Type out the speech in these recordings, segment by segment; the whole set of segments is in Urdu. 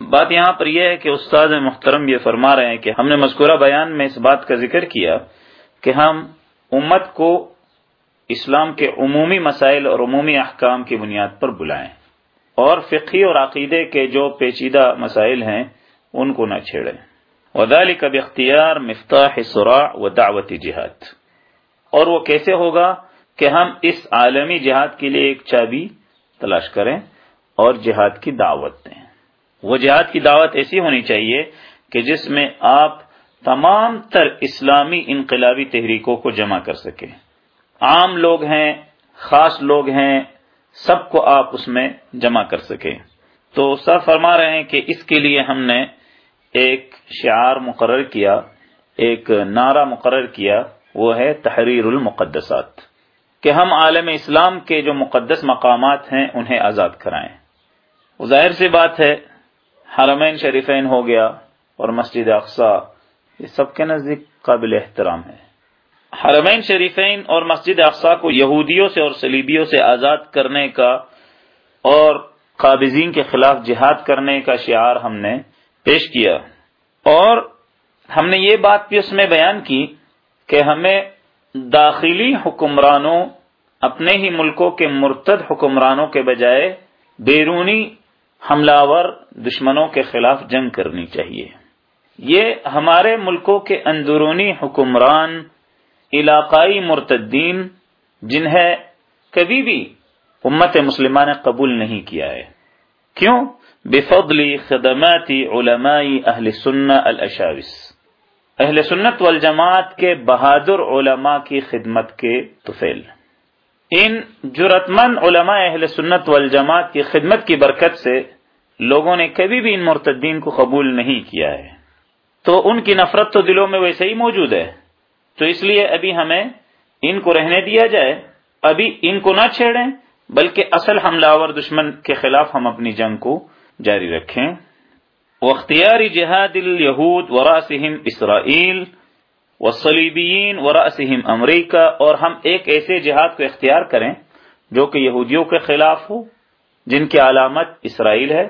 بات یہاں پر یہ ہے کہ استاد محترم یہ فرما رہے ہیں کہ ہم نے مذکورہ بیان میں اس بات کا ذکر کیا کہ ہم امت کو اسلام کے عمومی مسائل اور عمومی احکام کی بنیاد پر بلائیں اور فقی اور عقیدے کے جو پیچیدہ مسائل ہیں ان کو نہ چھیڑیں۔ ودالی کب اختیار مفتاح سراع و دعوتی جہاد۔ اور وہ کیسے ہوگا کہ ہم اس عالمی جہاد کے لیے ایک چابی تلاش کریں اور جہاد کی دعوت دیں۔ وہ جہاد کی دعوت ایسی ہونی چاہیے کہ جس میں آپ تمام تر اسلامی انقلابی تحریکوں کو جمع کر سکیں۔ عام لوگ ہیں، خاص لوگ ہیں، سب کو آپ اس میں جمع کر سکیں۔ تو سر فرما رہے ہیں کہ اس کے لیے ہم نے ایک شعار مقرر کیا، ایک نعرہ مقرر کیا، وہ ہے تحریر المقدسات۔ کہ ہم عالم اسلام کے جو مقدس مقامات ہیں، انہیں آزاد کرائیں۔ ظاہر سی بات ہے حرمین شریفین ہو گیا اور مسجد اقسا یہ سب کے نزدیک قابل احترام ہے۔ حرمین شریفین اور مسجد اقسا کو یہودیوں سے اور سلیبیوں سے آزاد کرنے کا اور قابضین کے خلاف جہاد کرنے کا شعار ہم نے پیش کیا۔ اور ہم نے یہ بات بھی اس میں بیان کی کہ ہمیں داخلی حکمرانوں، اپنے ہی ملکوں کے مرتد حکمرانوں کے بجائے بیرونی حملہ دشمنوں کے خلاف جنگ کرنی چاہیے۔ یہ ہمارے ملکوں کے اندرونی حکمران، علاقائی مرتدین، جنہیں کبھی بھی امت مسلمہ نے قبول نہیں کیا ہے۔ کیوں؟ بفضل خدمات علمائی اہل سنہ الاشاوس اہل سنت والجماعت کے بہادر علماء کی خدمت کے توفیل ان جرتمند علماء اہل سنت والجماعت کی خدمت کی برکت سے لوگوں نے کبھی بھی ان مرتدین کو قبول نہیں کیا ہے۔ تو ان کی نفرت تو دلوں میں ویسے ہی موجود ہے۔ تو اس لیے ابھی ہمیں ان کو رہنے دیا جائے۔ ابھی ان کو نہ چھیڑیں، بلکہ اصل حملہ آور دشمن کے خلاف ہم اپنی جنگ کو جاری رکھیں۔ اختیاری جہاد الہود وراسہم اسرائیل۔ وسلیبین وراسہم امریکہ، اور ہم ایک ایسے جہاد کو اختیار کریں جو کہ یہودیوں کے خلاف ہو، جن کی علامت اسرائیل ہے،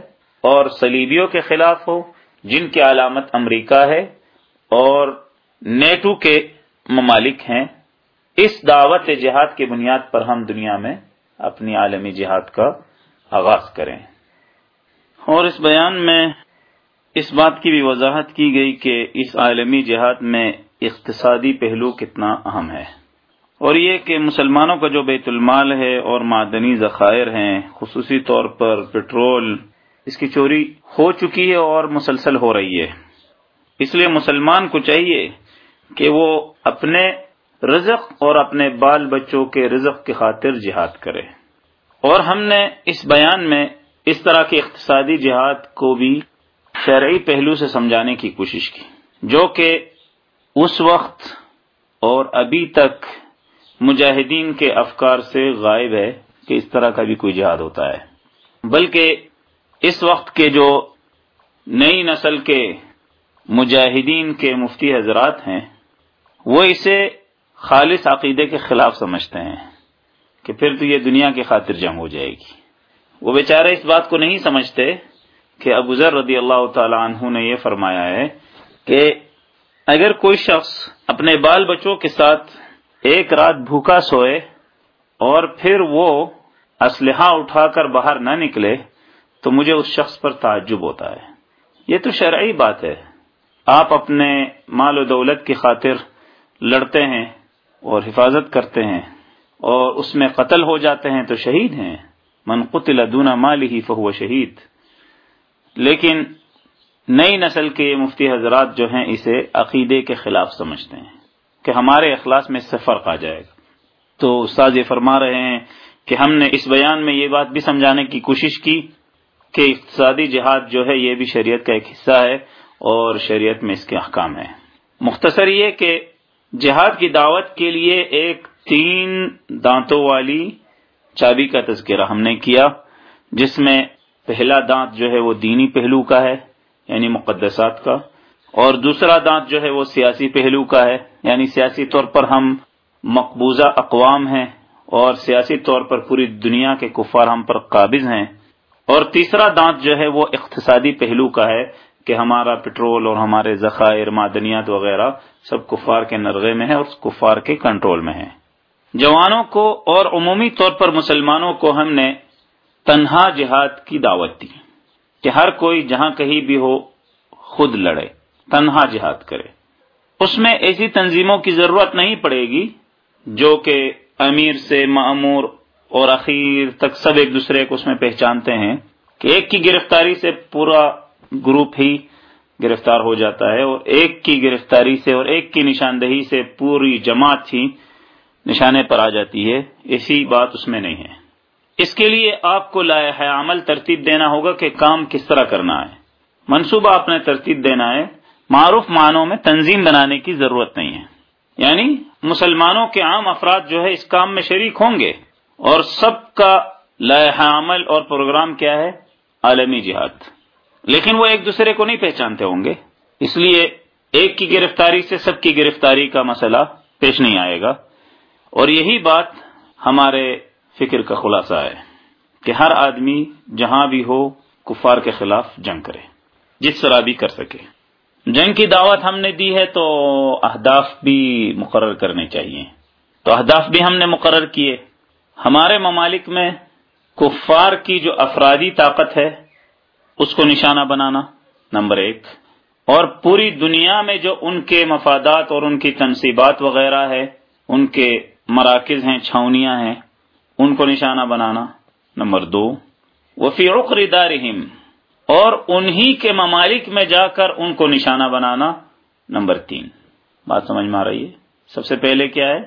اور سلیبیوں کے خلاف ہو، جن کی علامت امریکہ ہے، اور نیٹو کے ممالک ہیں۔ اس دعوت جہاد کی بنیاد پر ہم دنیا میں اپنی عالمی جہاد کا آغاز کریں۔ اور اس بیان میں اس بات کی بھی وضاحت کی گئی کہ اس عالمی جہاد میں اقتصادی پہلو کتنا اہم ہے۔ اور یہ کہ مسلمانوں کا جو بیت المال ہے اور معدنی ذخائر ہیں، خصوصی طور پر پٹرول، اس کی چوری ہو چکی ہے اور مسلسل ہو رہی ہے۔ اس لیے مسلمان کو چاہیے کہ وہ اپنے رزق اور اپنے بال بچوں کے رزق کی خاطر جہاد کرے۔ اور ہم نے اس بیان میں اس طرح کے اقتصادی جہاد کو بھی شرعی پہلو سے سمجھانے کی کوشش کی، جو کہ اس وقت اور ابھی تک مجاہدین کے افکار سے غائب ہے کہ اس طرح کا بھی کوئی جہاد ہوتا ہے۔ بلکہ اس وقت کے جو نئی نسل کے مجاہدین کے مفتی حضرات ہیں، وہ اسے خالص عقیدے کے خلاف سمجھتے ہیں کہ پھر تو یہ دنیا کی خاطر جنگ ہو جائے گی۔ وہ بیچارے اس بات کو نہیں سمجھتے کہ ابو ذر رضی اللہ تعالی عنہ نے یہ فرمایا ہے کہ اگر کوئی شخص اپنے بال بچوں کے ساتھ ایک رات بھوکا سوئے اور پھر وہ اسلحہ اٹھا کر باہر نہ نکلے، تو مجھے اس شخص پر تعجب ہوتا ہے۔ یہ تو شرعی بات ہے۔ آپ اپنے مال و دولت کی خاطر لڑتے ہیں اور حفاظت کرتے ہیں اور اس میں قتل ہو جاتے ہیں تو شہید ہیں۔ من قتل دون مال ہی فہو شہید۔ لیکن نئی نسل کے مفتی حضرات جو ہیں اسے عقیدے کے خلاف سمجھتے ہیں کہ ہمارے اخلاص میں سے فرق آ جائے گا۔ تو استاد یہ فرما رہے ہیں کہ ہم نے اس بیان میں یہ بات بھی سمجھانے کی کوشش کی کہ اقتصادی جہاد جو ہے یہ بھی شریعت کا ایک حصہ ہے اور شریعت میں اس کے احکام ہے مختصر یہ کہ جہاد کی دعوت کے لیے ایک تین دانتوں والی چابی کا تذکرہ ہم نے کیا، جس میں پہلا دانت جو ہے وہ دینی پہلو کا ہے۔ یعنی مقدسات کا۔ اور دوسرا دانت جو ہے وہ سیاسی پہلو کا ہے۔ یعنی سیاسی طور پر ہم مقبوضہ اقوام ہیں اور سیاسی طور پر پوری دنیا کے کفار ہم پر قابض ہیں۔ اور تیسرا دانت جو ہے وہ اقتصادی پہلو کا ہے کہ ہمارا پٹرول اور ہمارے ذخائر، معدنیات وغیرہ سب کفار کے نرغے میں ہے اور کفار کے کنٹرول میں ہے جوانوں کو اور عمومی طور پر مسلمانوں کو ہم نے تنہا جہاد کی دعوت دی۔ کہ ہر کوئی جہاں کہیں بھی ہو خود لڑے، تنہا جہاد کرے۔ اس میں ایسی تنظیموں کی ضرورت نہیں پڑے گی جو کہ امیر سے معمور اور اخیر تک سب ایک دوسرے کو اس میں پہچانتے ہیں کہ ایک کی گرفتاری سے پورا گروپ ہی گرفتار ہو جاتا ہے اور ایک کی گرفتاری سے اور ایک کی نشاندہی سے پوری جماعت ہی نشانے پر آ جاتی ہے۔ ایسی بات اس میں نہیں ہے۔ اس کے لیے آپ کو لائح عمل ترتیب دینا ہوگا کہ کام کس طرح کرنا ہے۔ منصوبہ آپ نے ترتیب دینا ہے۔ معروف معنوں میں تنظیم بنانے کی ضرورت نہیں ہے۔ یعنی مسلمانوں کے عام افراد جو ہے اس کام میں شریک ہوں گے۔ اور سب کا لائح عمل اور پروگرام کیا ہے؟ عالمی جہاد۔ لیکن وہ ایک دوسرے کو نہیں پہچانتے ہوں گے۔ اس لیے ایک کی گرفتاری سے سب کی گرفتاری کا مسئلہ پیش نہیں آئے گا۔ اور یہی بات ہمارے فکر کا خلاصہ ہے کہ ہر آدمی جہاں بھی ہو کفار کے خلاف جنگ کرے، جس طرح بھی کر سکے۔ جنگ کی دعوت ہم نے دی ہے تو اہداف بھی مقرر کرنے چاہیے۔ تو اہداف بھی ہم نے مقرر کیے۔ ہمارے ممالک میں کفار کی جو افرادی طاقت ہے، اس کو نشانہ بنانا نمبر ایک۔ اور پوری دنیا میں جو ان کے مفادات اور ان کی تنصیبات وغیرہ ہے، ان کے مراکز ہیں چھاونیاں ہیں ان کو نشانہ بنانا، نمبر دو۔ وفی دارہم، اور انہی کے ممالک میں جا کر ان کو نشانہ بنانا، نمبر تین۔ بات سمجھ میں آ رہی ہے؟ سب سے پہلے کیا ہے؟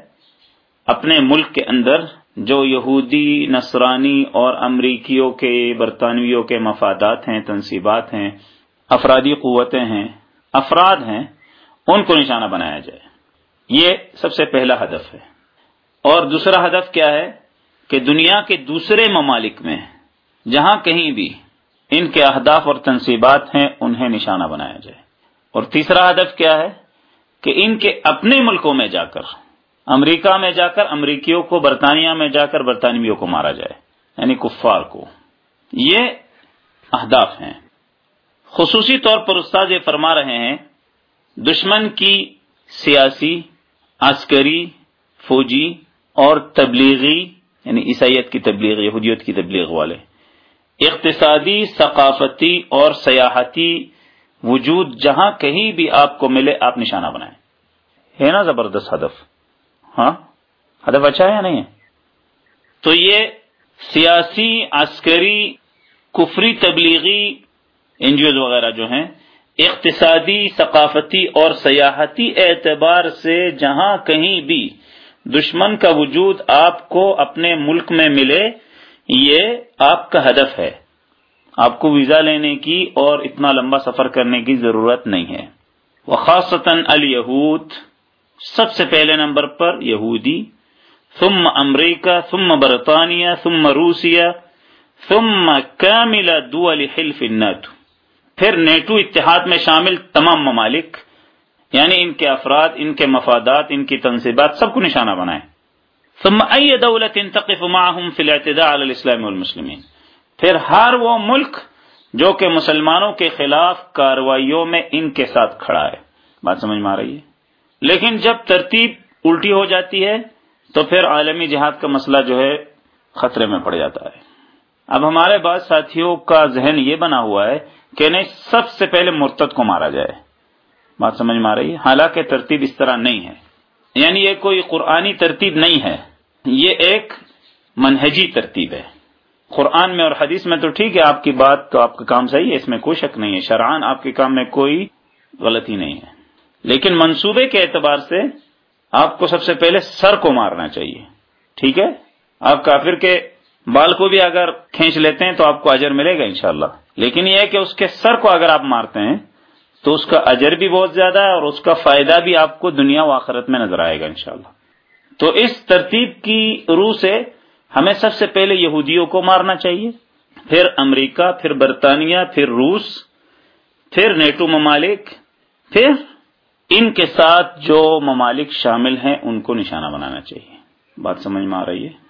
اپنے ملک کے اندر جو یہودی، نصرانی اور امریکیوں کے، برطانویوں کے مفادات ہیں، تنصیبات ہیں، افرادی قوتیں ہیں، افراد ہیں، ان کو نشانہ بنایا جائے۔ یہ سب سے پہلا ہدف ہے۔ اور دوسرا ہدف کیا ہے؟ کہ دنیا کے دوسرے ممالک میں جہاں کہیں بھی ان کے اہداف اور تنصیبات ہیں، انہیں نشانہ بنایا جائے۔ اور تیسرا ہدف کیا ہے؟ کہ ان کے اپنے ملکوں میں جا کر، امریکہ میں جا کر، امریکیوں کو، برطانیہ میں جا کر برطانویوں کو مارا جائے یعنی کفار کو۔ یہ اہداف ہیں۔ خصوصی طور پر استاد یہ فرما رہے ہیں، دشمن کی سیاسی، عسکری، فوجی اور تبلیغی یعنی عیسائیت کی تبلیغ، یہودیت کی تبلیغ والے۔ اقتصادی، ثقافتی اور سیاحتی وجود جہاں کہیں بھی آپ کو ملے، آپ نشانہ بنائیں۔ ہے نا زبردست ہدف؟ ہاں؟ ہدف اچھا ہے یا نہیں تو یہ سیاسی، عسکری، کفری، تبلیغی این جی اوز وغیرہ جو ہیں، اقتصادی، ثقافتی اور سیاحتی اعتبار سے جہاں کہیں بھی دشمن کا وجود آپ کو اپنے ملک میں ملے، یہ آپ کا ہدف ہے۔ آپ کو ویزا لینے کی اور اتنا لمبا سفر کرنے کی ضرورت نہیں ہے۔ وہ خاصتاً الیہود، سب سے پہلے نمبر پر یہودی، ثم امریکہ، ثم برطانیہ، ثم روسیہ، ثم کامل دول حلف الناتو پھر نیٹو اتحاد میں شامل تمام ممالک۔ یعنی ان کے افراد، ان کے مفادات، ان کی تنصیبات سب کو نشانہ بنائیں۔ ثم ای دولت تقف معهم في الاعتداء على الاسلام والمسلمین۔ پھر ہر وہ ملک جو کہ مسلمانوں کے خلاف کاروائیوں میں ان کے ساتھ کھڑا ہے۔ بات سمجھ میں آ رہی ہے؟ لیکن جب ترتیب الٹی ہو جاتی ہے، تو پھر عالمی جہاد کا مسئلہ جو ہے، خطرے میں پڑ جاتا ہے۔ اب ہمارے بعض ساتھیوں کا ذہن یہ بنا ہوا ہے کہ نہیں سب سے پہلے مرتد کو مارا جائے۔ بات سمجھ میں آ رہی ہے؟ حالانکہ ترتیب اس طرح نہیں ہے۔ یعنی یہ کوئی قرآنی ترتیب نہیں ہے۔ یہ ایک منہجی ترتیب ہے۔ قرآن میں اور حدیث میں تو ٹھیک ہے، آپ کی بات تو آپ کا کام صحیح ہے، اس میں کوئی شک نہیں ہے۔ شرعان آپ کے کام میں کوئی غلطی نہیں ہے۔ لیکن منصوبے کے اعتبار سے آپ کو سب سے پہلے سر کو مارنا چاہیے۔ ٹھیک ہے؟ آپ کافر کے بال کو بھی اگر کھینچ لیتے ہیں تو آپ کو اجر ملے گا انشاءاللہ۔ لیکن یہ ہے کہ اس کے سر کو اگر آپ مارتے ہیں تو اس کا اجر بھی بہت زیادہ ہے اور اس کا فائدہ بھی آپ کو دنیا و آخرت میں نظر آئے گا انشاءاللہ۔ تو اس ترتیب کی روح سے ہمیں سب سے پہلے یہودیوں کو مارنا چاہیے، پھر امریکہ، پھر برطانیہ، پھر روس، پھر نیٹو ممالک، پھر ان کے ساتھ جو ممالک شامل ہیں ان کو نشانہ بنانا چاہیے۔ بات سمجھ میں آ رہی ہے؟